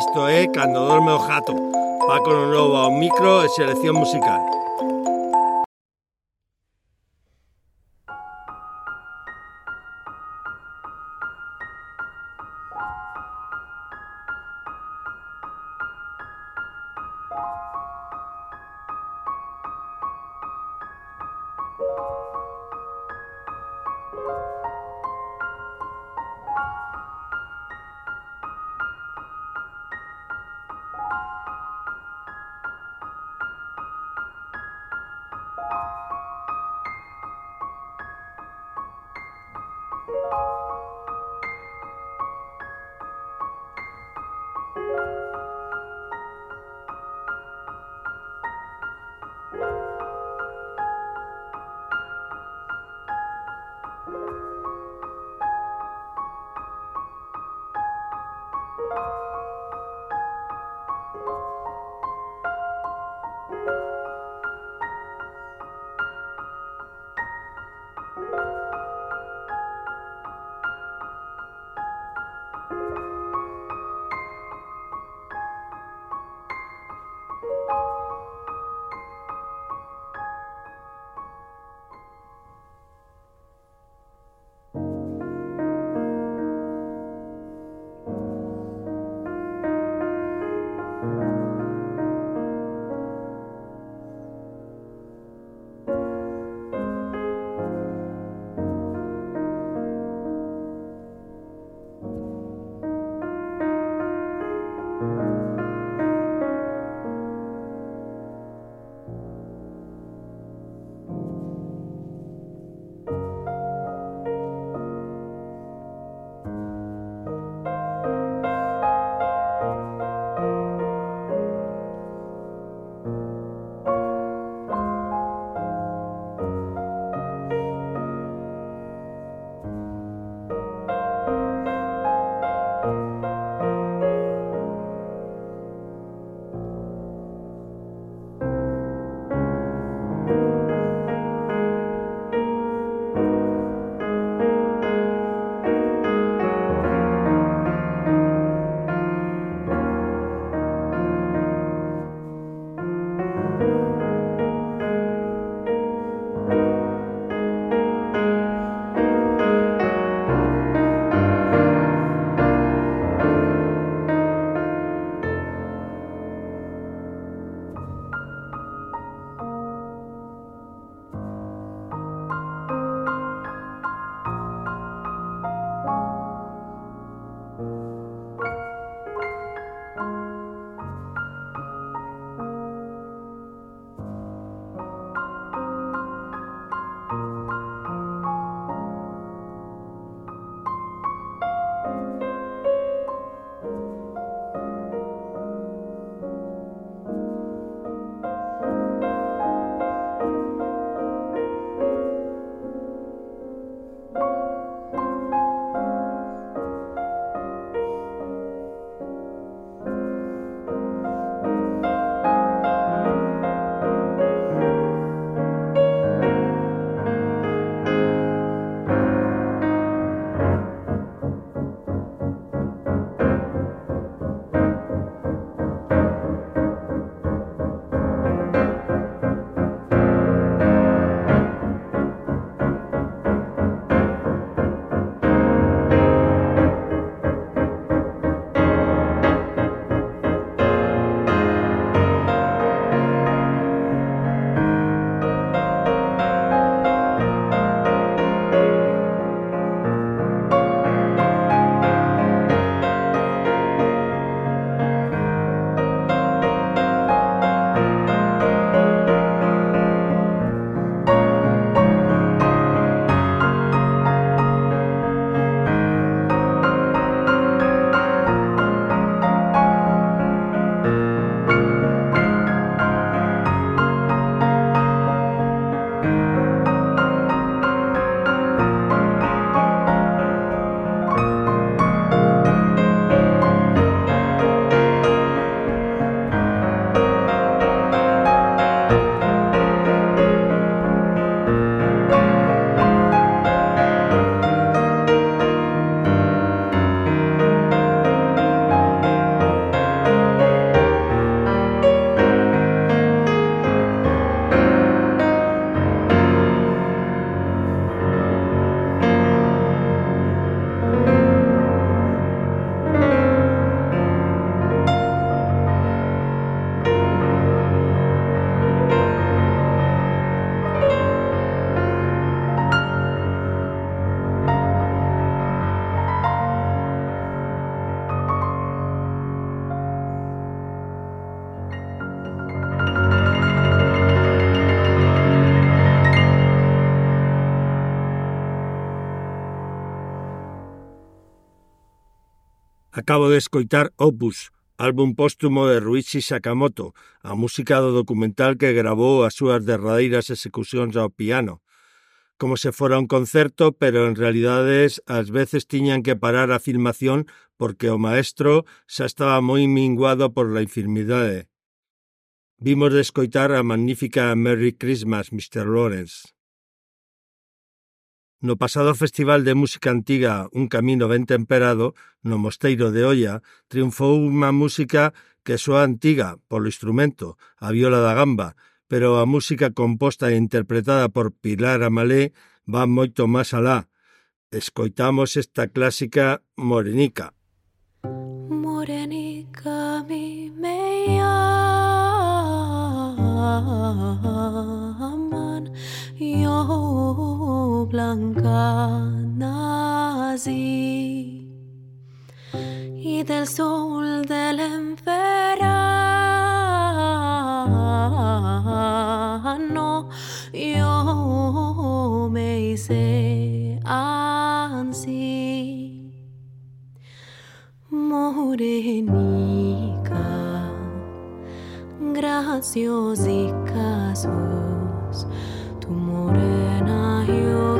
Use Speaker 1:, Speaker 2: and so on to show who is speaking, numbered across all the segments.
Speaker 1: Isto é Cando Dorme o Gato. Paco Nova ao micro e selección musical. Acabo de escoitar Opus, álbum póstumo de Ruichi Sakamoto, a música do documental que gravou as súas derradeiras execucións ao piano. Como se fora un concerto, pero en realidades ás veces tiñan que parar a filmación porque o maestro xa estaba moi minguado por la enfermidade. Vimos de escoitar a magnífica Merry Christmas, Mr. Lawrence. No pasado Festival de Música Antiga Un Camino ben temperado, no mosteiro de Olla, triunfou unha música que soa antiga polo instrumento, a viola da gamba, pero a música composta e interpretada por Pilar Amalé va moito máis alá. Escoitamos esta clásica morenica.
Speaker 2: Morenica mi me llaman, yo blanca nací y del sol del verano yo me hice así morenica graciosicas tu morena io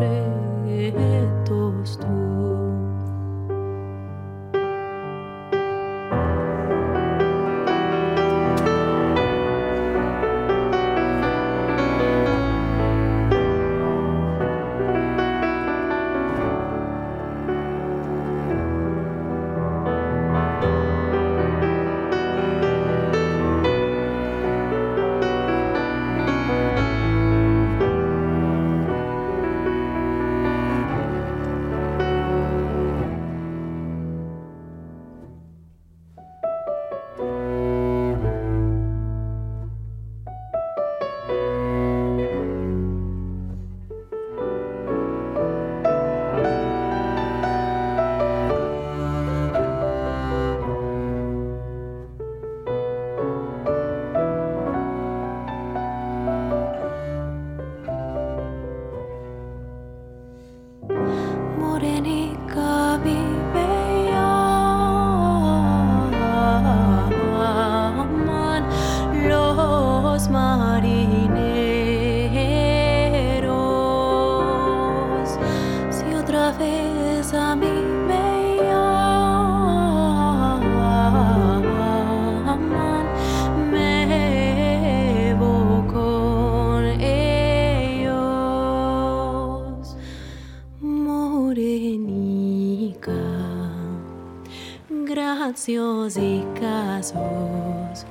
Speaker 2: espacios y casos,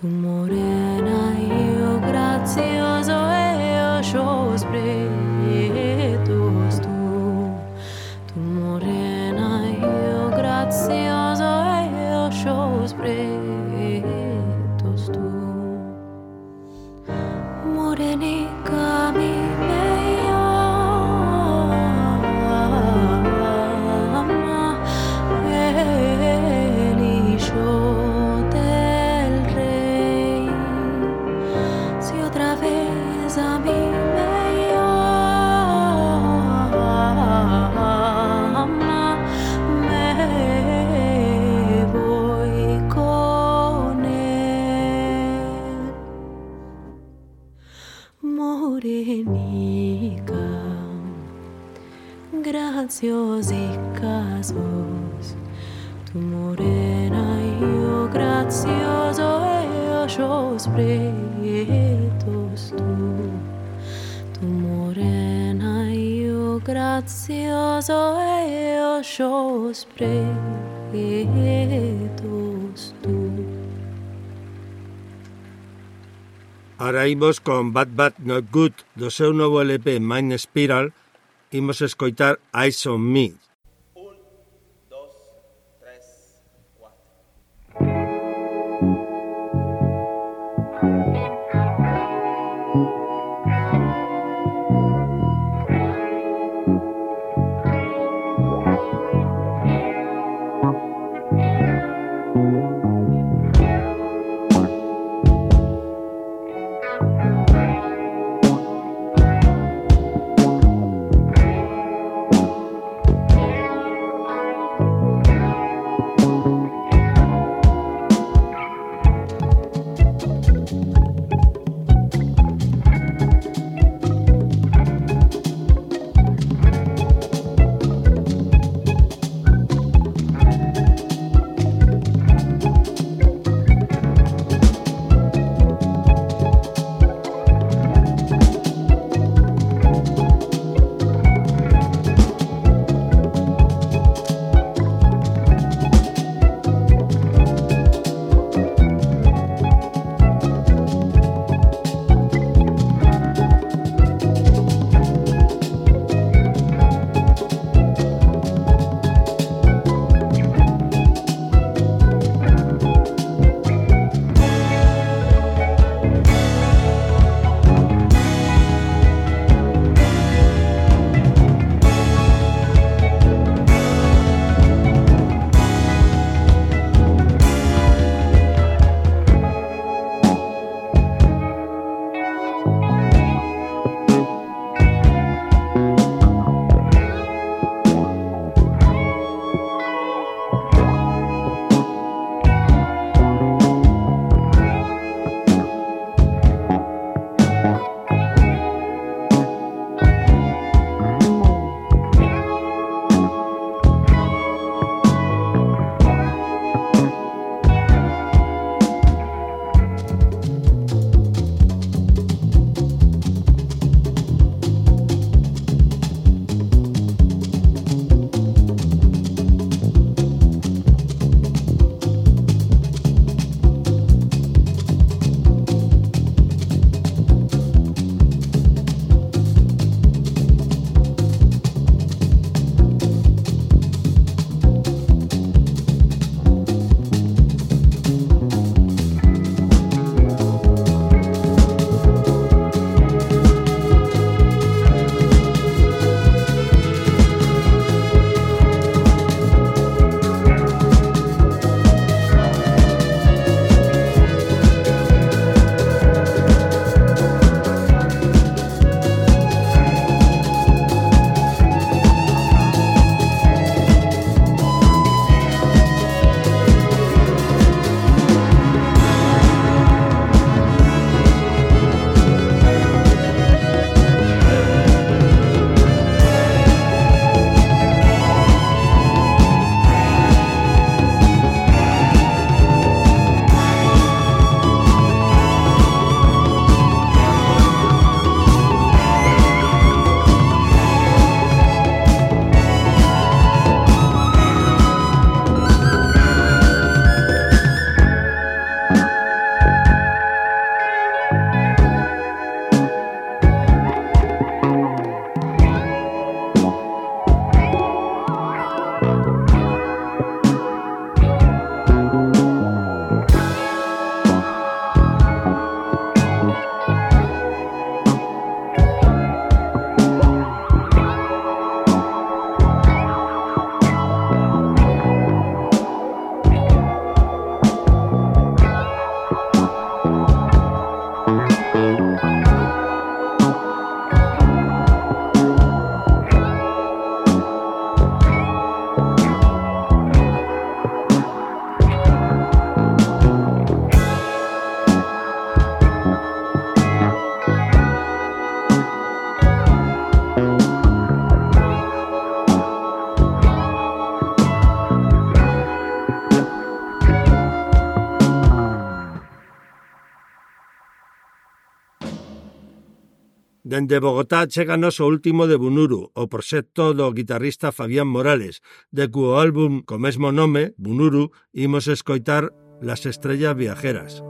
Speaker 2: tu morena. saímos con
Speaker 1: Bad Bad Not Good do seu novo LP Mind Spiral, imos escoitar Eyes on Me, Dende Bogotá chéganos o último de Bunuru, o proxecto do guitarrista Fabián Morales, de cuo álbum co mesmo nome, Bunuru, imos escoitar Las Estrellas Viajeras.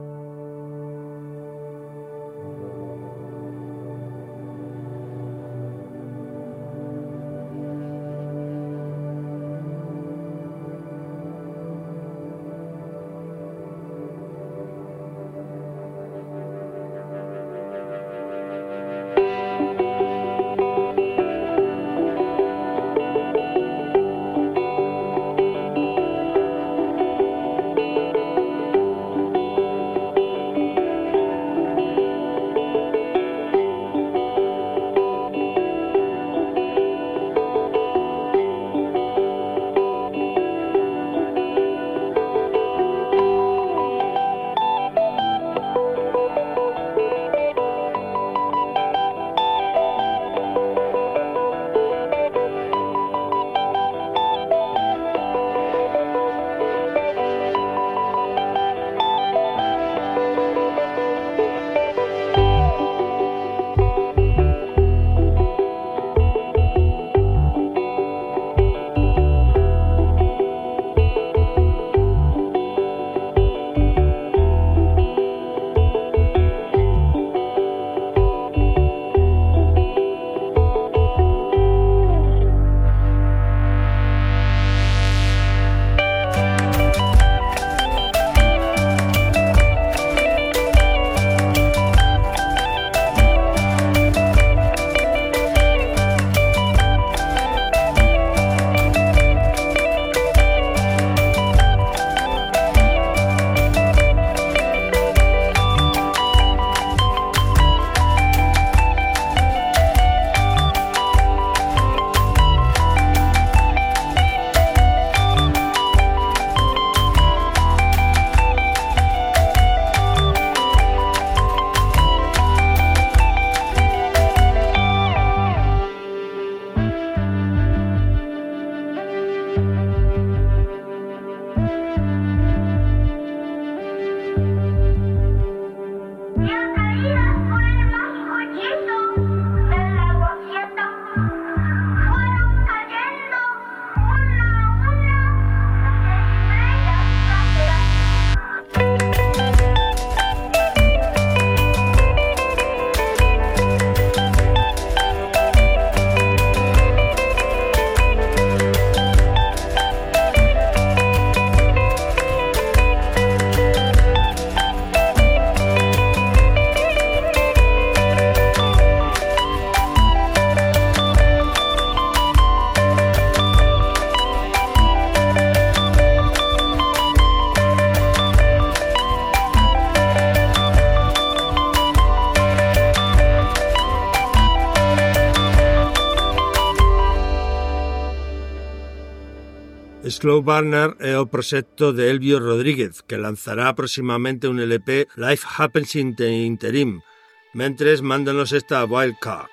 Speaker 1: Slow Burner é o de Elvio Rodríguez, que lanzará próximamente un LP Life Happens in the Interim, mentres mándanos esta Wild Card.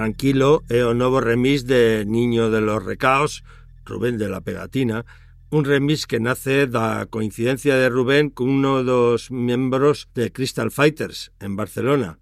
Speaker 3: Tranquilo é o novo remix de Niño de los Recaos, Rubén de la Pegatina, un remix que nace da coincidencia de Rubén con uno de los miembros de Crystal Fighters en Barcelona.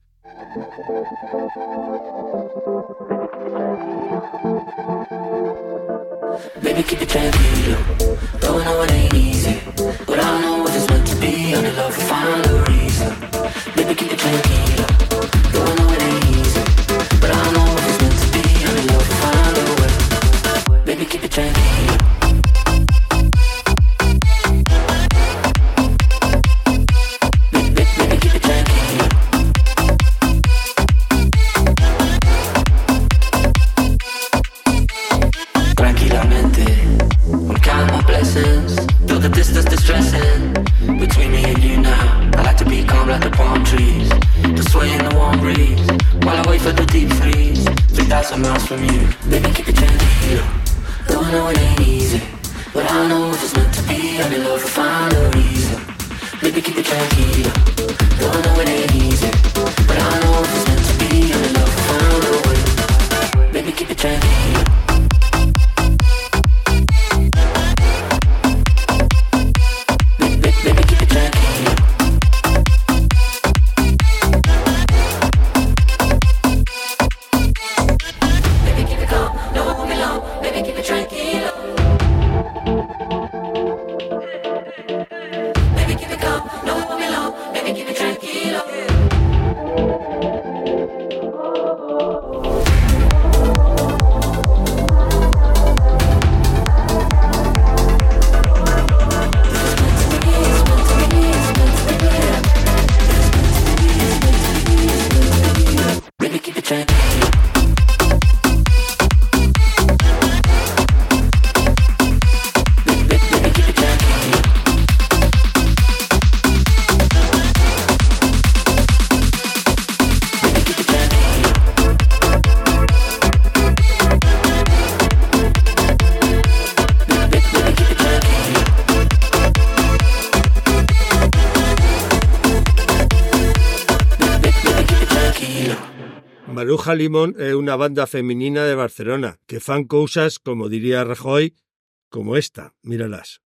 Speaker 4: stressing between me and you now. I like to be calm like the palm trees, to sway in the warm breeze while I wait for the deep freeze, 3,000 miles from you. Baby,
Speaker 3: Halimón es una banda femenina de Barcelona que fan cousas, como diría Rajoy, como esta, míralas.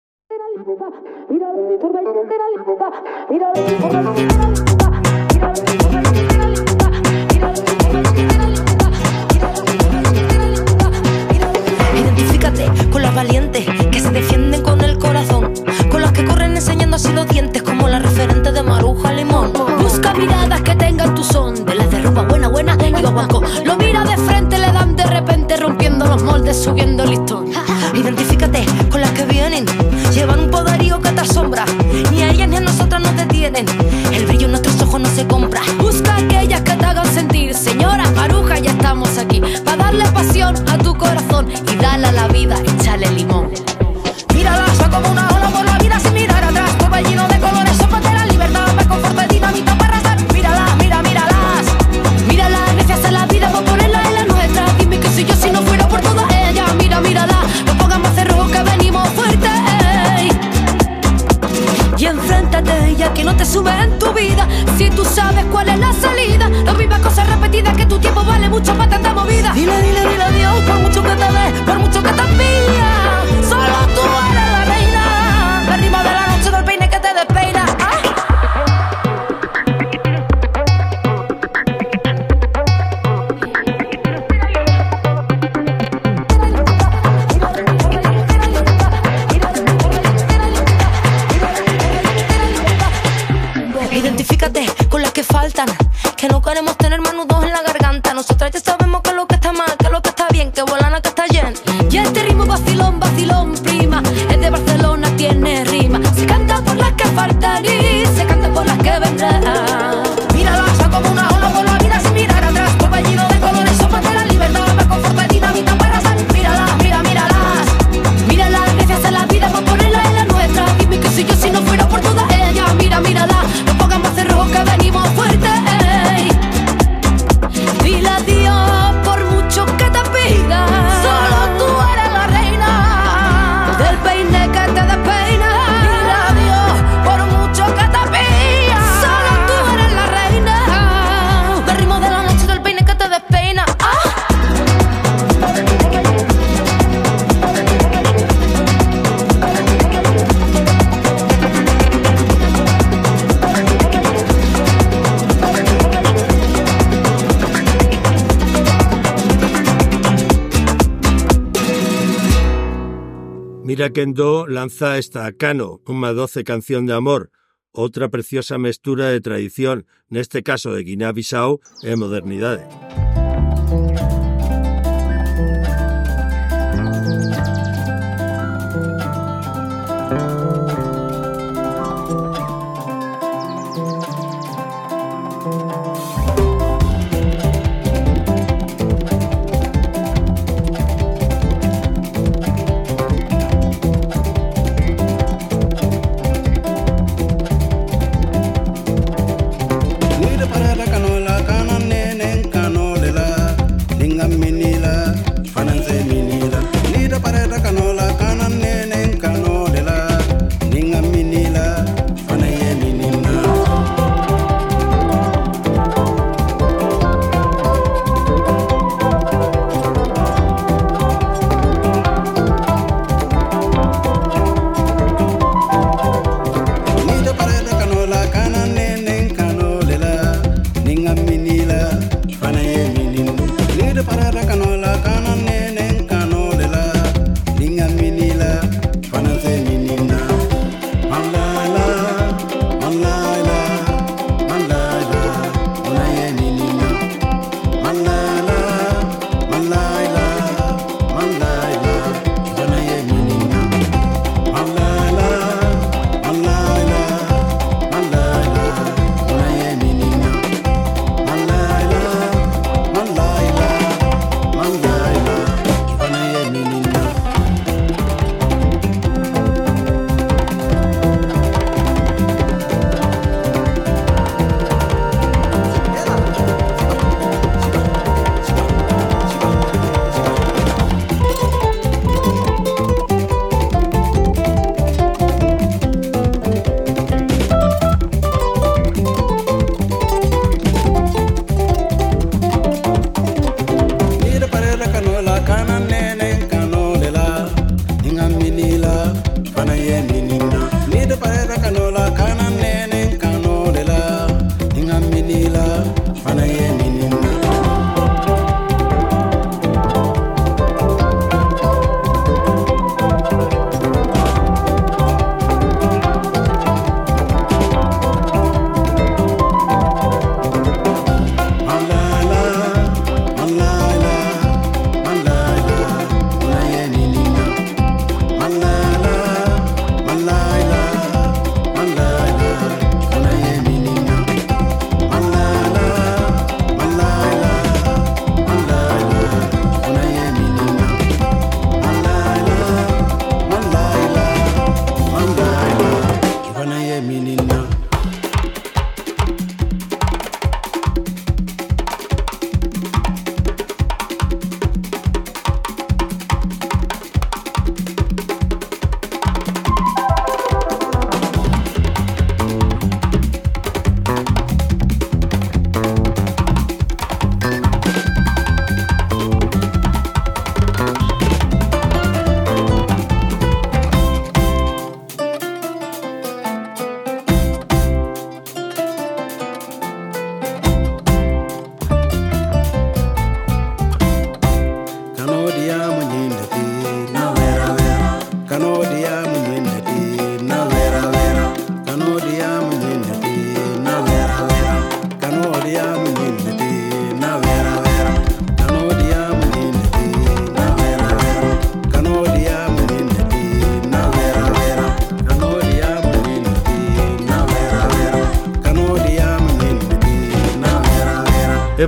Speaker 5: Kendo lanza esta Cano, unha doce canción de amor, outra preciosa mestura de tradición, neste caso de Guinea-Bissau, e modernidade.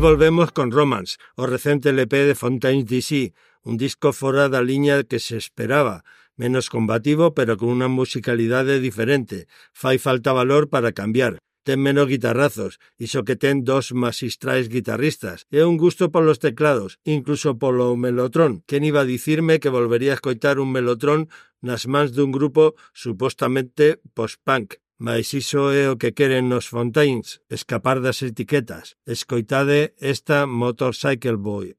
Speaker 5: volvemos con Romance, o recente LP de Fontaine DC, un disco fora da liña que se esperaba, menos combativo pero con unha musicalidade diferente. Fai falta valor para cambiar, ten menos guitarrazos, iso que ten dos masistrais guitarristas, e un gusto polos teclados, incluso polo melotrón. Quen iba a dicirme que volvería a escoitar un melotrón nas mans dun grupo supostamente post-punk? Mais iso é o que queren nos Fontaines, escapar das etiquetas. Escoitade esta Motorcycle Boy.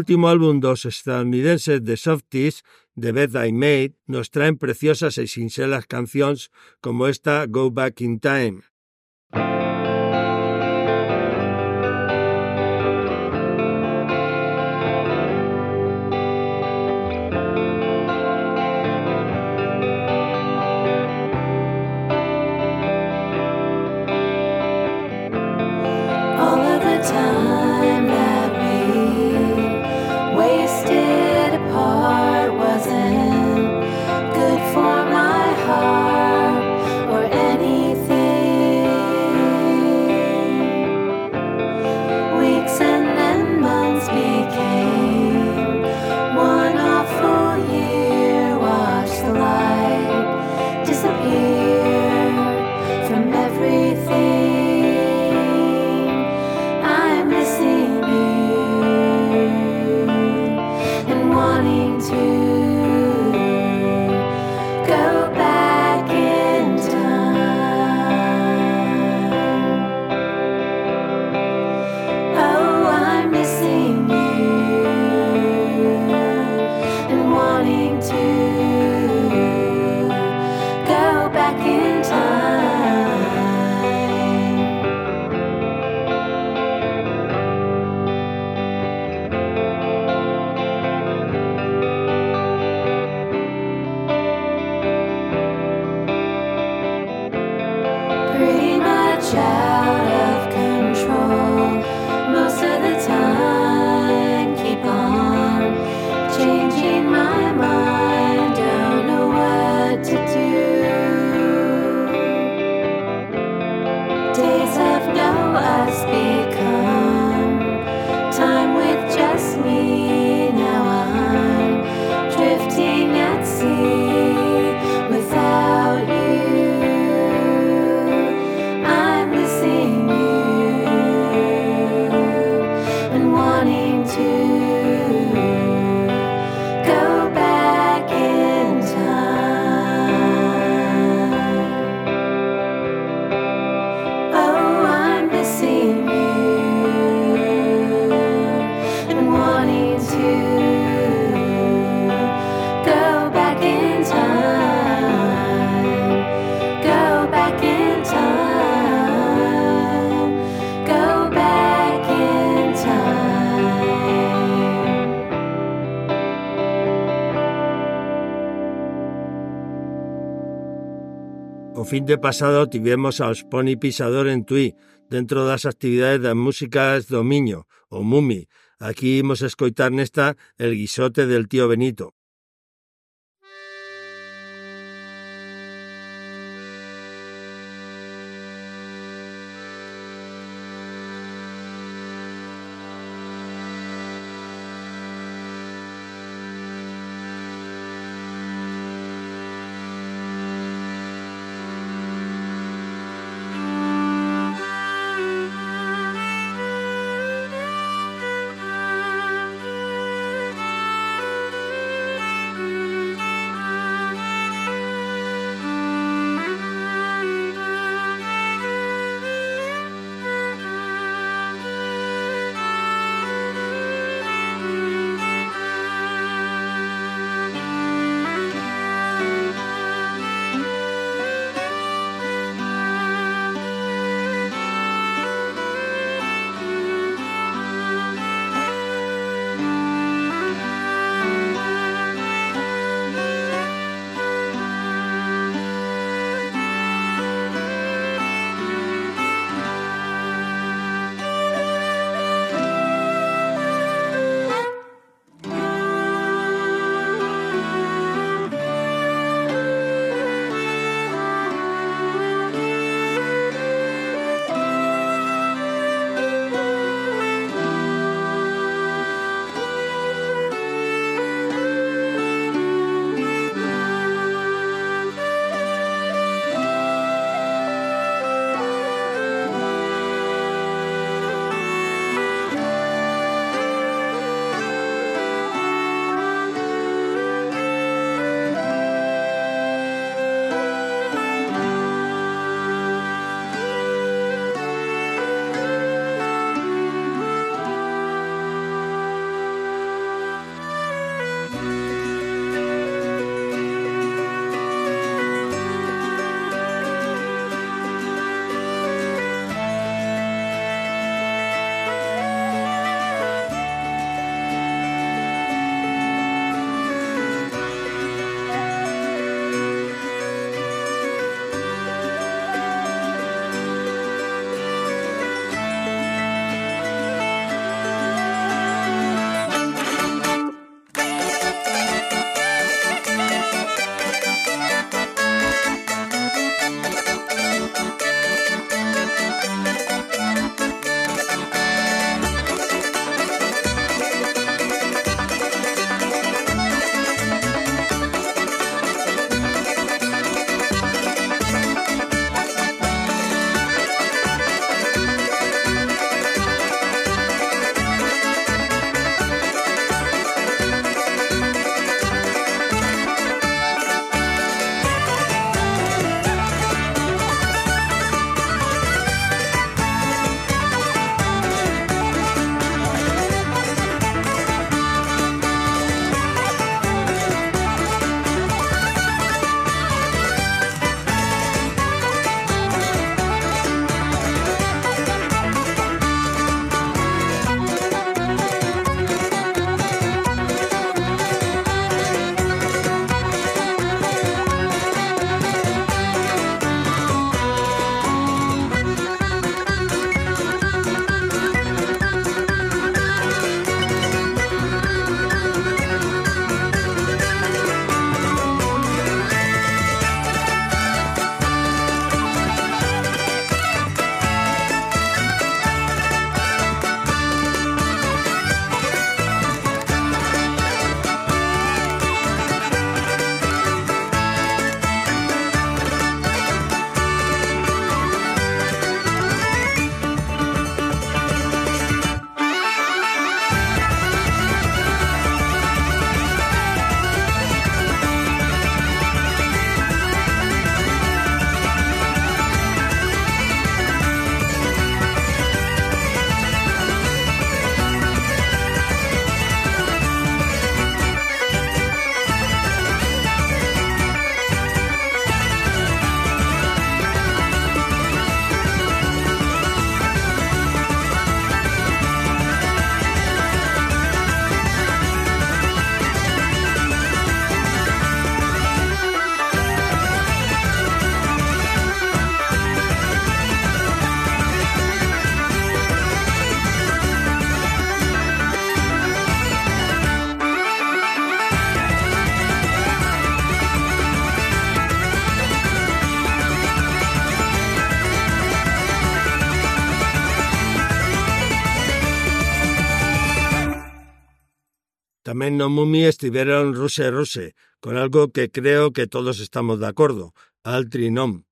Speaker 2: El último álbum dos estadounidenses de Softies, The Bed I Made, nos traen preciosas y sinceras canciones como esta Go Back in Time. fin de pasado tivemos aos Pony Pisador en Tui, dentro das actividades das músicas do Miño, o Mumi. Aquí imos escoitar nesta El guisote del tío Benito.
Speaker 6: Tamén no Mumi estiveron Ruse Ruse, con algo que creo que todos estamos de acordo, altri non.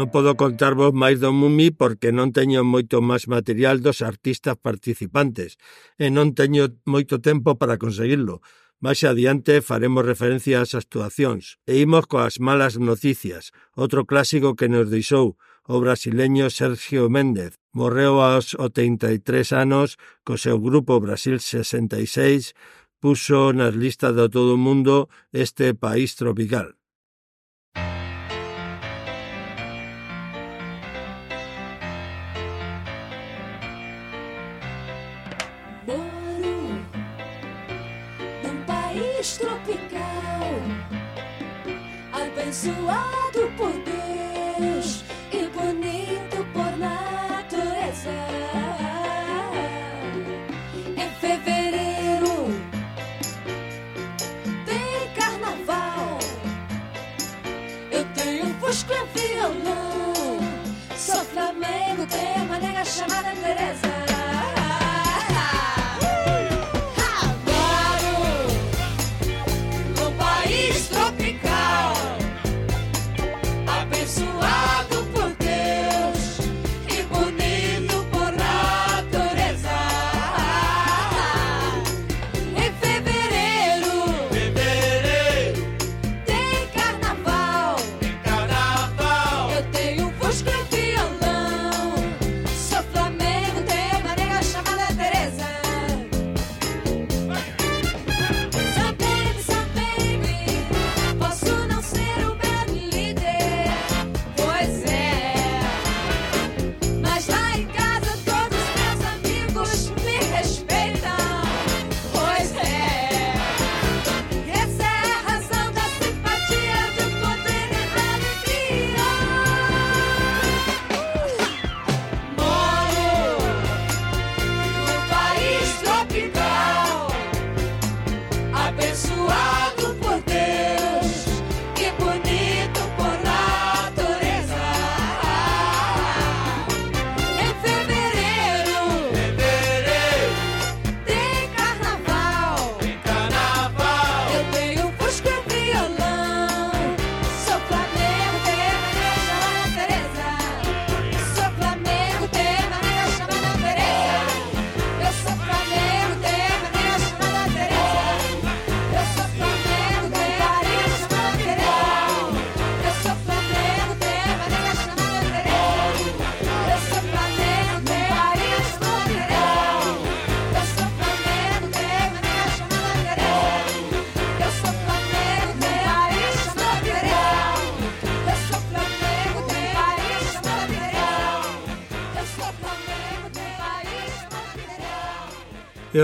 Speaker 1: Non
Speaker 6: podo contarvos máis do Mumi porque non teño moito máis material dos artistas participantes e non teño moito tempo para conseguirlo. Máis adiante faremos referencia ás actuacións e imos coas malas noticias, outro clásico que nos deixou, o brasileño Sergio Méndez. Morreu aos 83 anos co seu grupo Brasil 66, puxo nas listas de todo o mundo este país tropical.
Speaker 2: Abençoado por Deus e bonito por natureza. Em fevereiro tem carnaval. Eu tenho fusco e violão. Sou Flamengo, tenho uma nega chamada Teresa.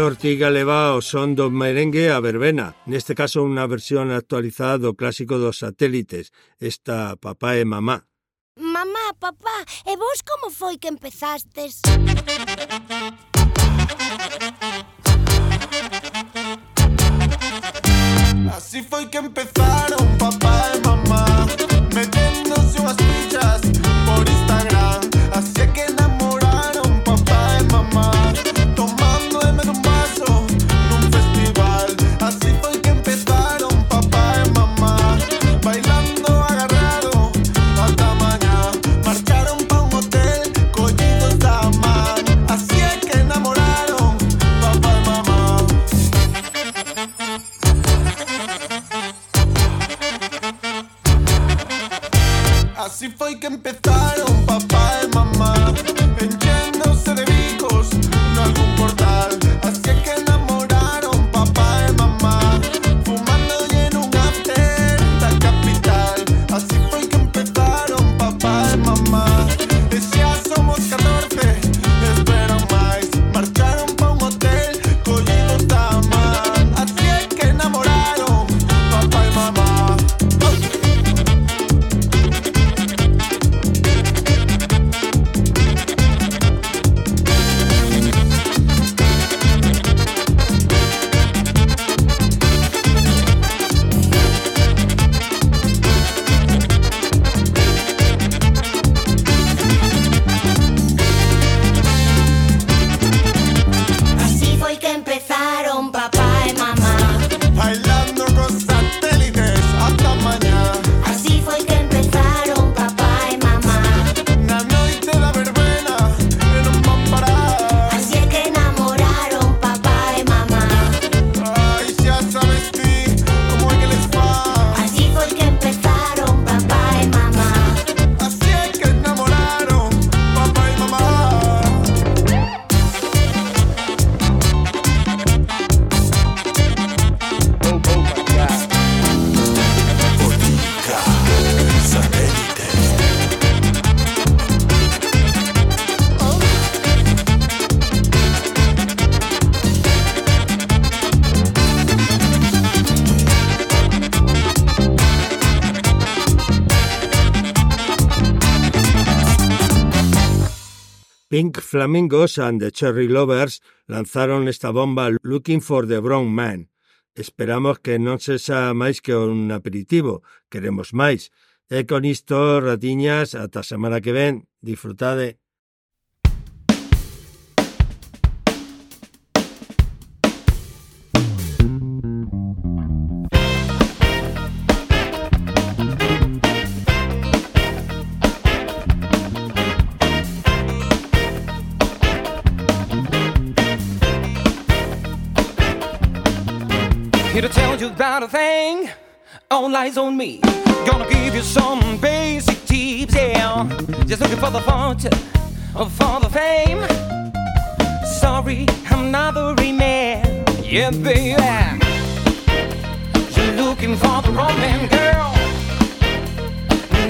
Speaker 1: Ortiga leva o son do merengue a verbena, neste caso unha versión actualizada do clásico dos satélites, esta Papá e Mamá.
Speaker 7: Mamá, papá, e vos como foi que empezastes?
Speaker 8: Así foi que empezaron papá e mamá Meténdose unhas
Speaker 1: Pink Flamingos and the Cherry Lovers lanzaron esta bomba Looking for the Brown Man. Esperamos que non sexa máis que un aperitivo, queremos máis. E con isto, ratiñas, ata a semana que ven, disfrutade.
Speaker 9: A thing. All eyes on me. Gonna give you some basic tips, yeah. Just looking for the fortune for the fame. Sorry, I'm not the man. Yeah, baby. You're looking for the wrong man, girl.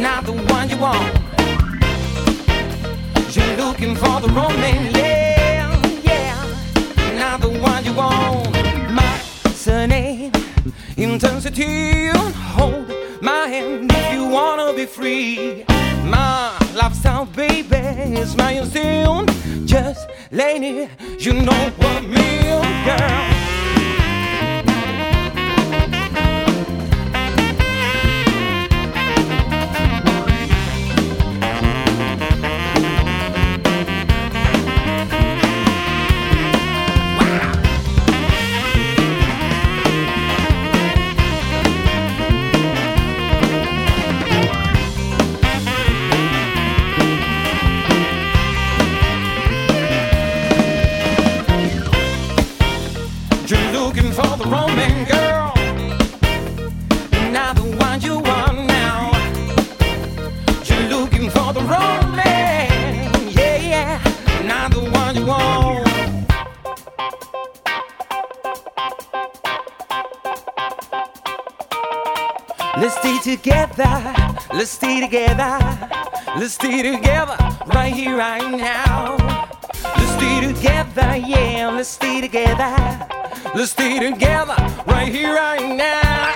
Speaker 9: Not the one you want. You're looking for the wrong man, yeah, yeah. Not the one you want. My surname, intensity. Hold my hand if you wanna be free. My lifestyle, baby, is my instinct. Just lady, you know what mean, girl. Together. Let's stay together right here, right now. Let's stay together, yeah, let's stay together. Let's stay together right here, right now.